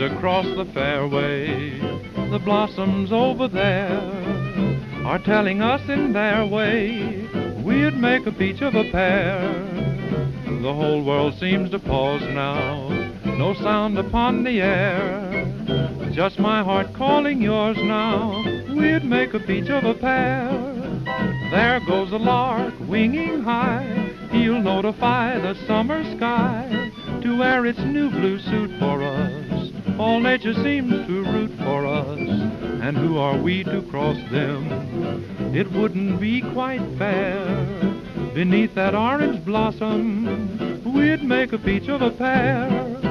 across the fairway. The blossoms over there are telling us in their way we'd make a peach of a pair. The whole world seems to pause now, no sound upon the air. Just my heart calling yours now, we'd make a peach of a pair. There goes the lark winging high, he'll notify the summer sky to wear its new blue suit for us. All nature seems to root for us, and who are we to cross them? It wouldn't be quite fair. Beneath that orange blossom, we'd make a peach of a pair.